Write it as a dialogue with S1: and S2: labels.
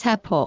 S1: 사포